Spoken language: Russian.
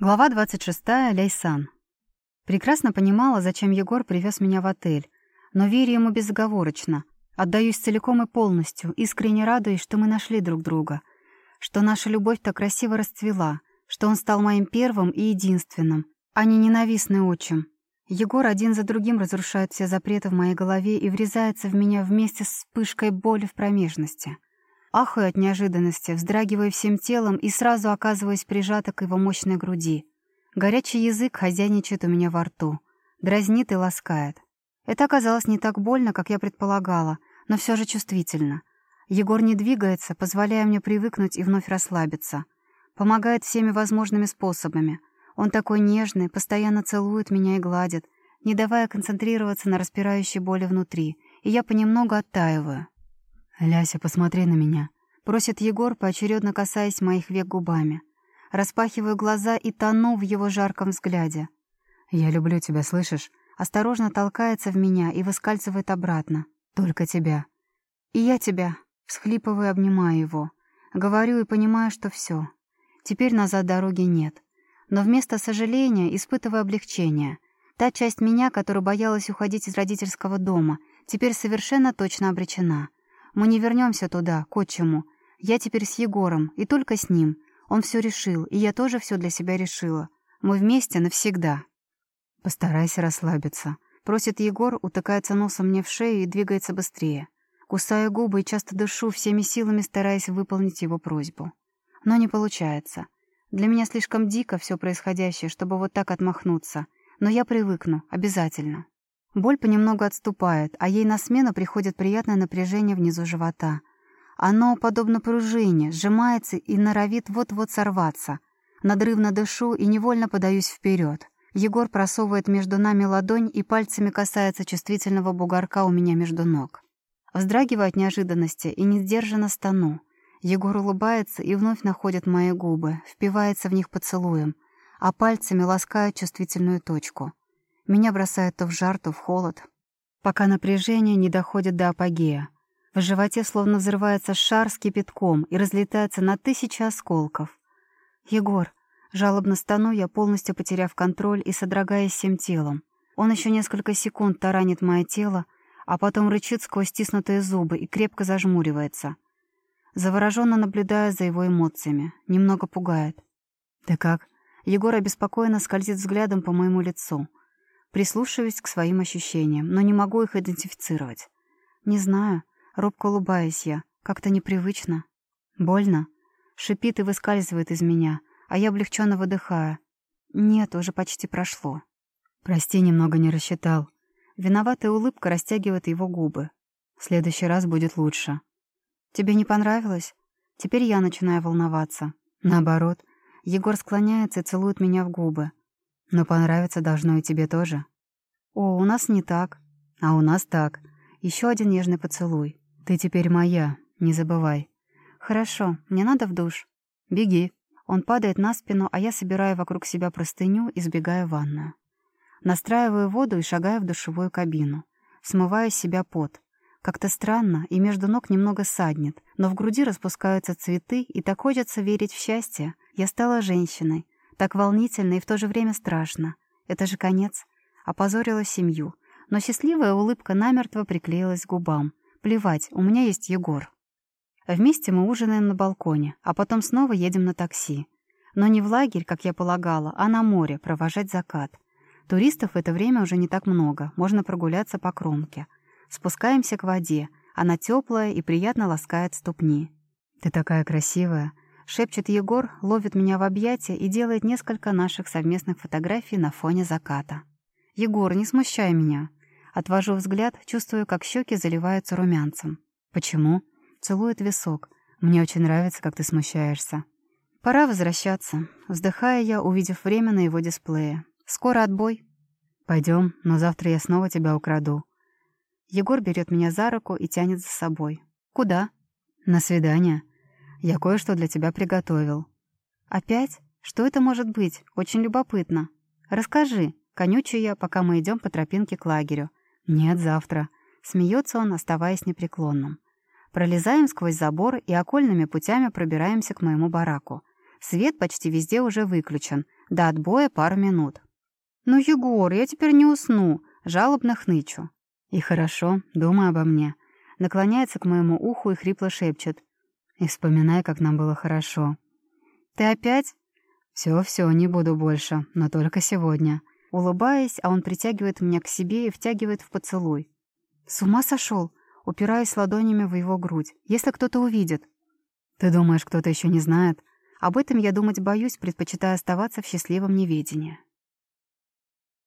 Глава 26. Ляйсан. Прекрасно понимала, зачем Егор привез меня в отель, но верю ему безоговорочно. Отдаюсь целиком и полностью, искренне радуясь, что мы нашли друг друга, что наша любовь так красиво расцвела, что он стал моим первым и единственным, а не ненавистный отчим. Егор один за другим разрушает все запреты в моей голове и врезается в меня вместе с вспышкой боли в промежности. Ахаю от неожиданности, вздрагиваю всем телом и сразу оказываюсь прижата к его мощной груди. Горячий язык хозяйничает у меня во рту. Дразнит и ласкает. Это оказалось не так больно, как я предполагала, но все же чувствительно. Егор не двигается, позволяя мне привыкнуть и вновь расслабиться. Помогает всеми возможными способами. Он такой нежный, постоянно целует меня и гладит, не давая концентрироваться на распирающей боли внутри, и я понемногу оттаиваю. «Ляся, посмотри на меня», — просит Егор, поочередно касаясь моих век губами. Распахиваю глаза и тону в его жарком взгляде. «Я люблю тебя, слышишь?» Осторожно толкается в меня и выскальзывает обратно. «Только тебя». «И я тебя», — всхлипываю, обнимаю его. Говорю и понимаю, что все. Теперь назад дороги нет. Но вместо сожаления испытываю облегчение. Та часть меня, которая боялась уходить из родительского дома, теперь совершенно точно обречена. Мы не вернемся туда, к отчиму. Я теперь с Егором, и только с ним. Он все решил, и я тоже все для себя решила. Мы вместе навсегда. Постарайся расслабиться. Просит Егор, утыкается носом мне в шею и двигается быстрее. Кусаю губы и часто дышу, всеми силами стараясь выполнить его просьбу. Но не получается. Для меня слишком дико все происходящее, чтобы вот так отмахнуться. Но я привыкну, обязательно. Боль понемногу отступает, а ей на смену приходит приятное напряжение внизу живота. Оно, подобно пружине, сжимается и норовит вот-вот сорваться. Надрывно дышу и невольно подаюсь вперед. Егор просовывает между нами ладонь и пальцами касается чувствительного бугорка у меня между ног. Вздрагиваю от неожиданности и несдержанно стану. Егор улыбается и вновь находит мои губы, впивается в них поцелуем, а пальцами ласкает чувствительную точку — меня бросает то в жар, то в холод, пока напряжение не доходит до апогея. В животе словно взрывается шар с кипятком и разлетается на тысячи осколков. «Егор!» Жалобно стану я, полностью потеряв контроль и содрогаясь всем телом. Он еще несколько секунд таранит мое тело, а потом рычит сквозь стиснутые зубы и крепко зажмуривается. Завороженно наблюдая за его эмоциями. Немного пугает. «Ты как?» Егор обеспокоенно скользит взглядом по моему лицу. Прислушиваюсь к своим ощущениям, но не могу их идентифицировать. Не знаю, робко улыбаюсь я, как-то непривычно. Больно? Шипит и выскальзывает из меня, а я облегченно выдыхаю. Нет, уже почти прошло. Прости, немного не рассчитал. Виноватая улыбка растягивает его губы. В следующий раз будет лучше. Тебе не понравилось? Теперь я начинаю волноваться. Наоборот, Егор склоняется и целует меня в губы. Но понравиться должно и тебе тоже. О, у нас не так. А у нас так. Еще один нежный поцелуй. Ты теперь моя, не забывай. Хорошо, мне надо в душ. Беги. Он падает на спину, а я собираю вокруг себя простыню и сбегаю в ванную. Настраиваю воду и шагаю в душевую кабину. Смываю с себя пот. Как-то странно, и между ног немного саднет, но в груди распускаются цветы, и так хочется верить в счастье. Я стала женщиной, так волнительно и в то же время страшно. Это же конец. Опозорила семью. Но счастливая улыбка намертво приклеилась к губам. Плевать, у меня есть Егор. Вместе мы ужинаем на балконе, а потом снова едем на такси. Но не в лагерь, как я полагала, а на море, провожать закат. Туристов в это время уже не так много, можно прогуляться по кромке. Спускаемся к воде, она теплая и приятно ласкает ступни. «Ты такая красивая», Шепчет Егор, ловит меня в объятия и делает несколько наших совместных фотографий на фоне заката. «Егор, не смущай меня». Отвожу взгляд, чувствую, как щеки заливаются румянцем. «Почему?» Целует висок. «Мне очень нравится, как ты смущаешься». «Пора возвращаться», вздыхая я, увидев время на его дисплее. «Скоро отбой». Пойдем, но завтра я снова тебя украду». Егор берет меня за руку и тянет за собой. «Куда?» «На свидание». Я кое-что для тебя приготовил». «Опять? Что это может быть? Очень любопытно. Расскажи». Конючу я, пока мы идем по тропинке к лагерю. «Нет, завтра». Смеется он, оставаясь непреклонным. Пролезаем сквозь забор и окольными путями пробираемся к моему бараку. Свет почти везде уже выключен. До отбоя пару минут. «Ну, Егор, я теперь не усну», — жалобно хнычу. «И хорошо, думай обо мне». Наклоняется к моему уху и хрипло шепчет. «И вспоминай, как нам было хорошо». «Ты опять?» «Все-все, не буду больше, но только сегодня». Улыбаясь, а он притягивает меня к себе и втягивает в поцелуй. «С ума сошел?» Упираясь ладонями в его грудь. «Если кто-то увидит». «Ты думаешь, кто-то еще не знает?» Об этом я думать боюсь, предпочитая оставаться в счастливом неведении.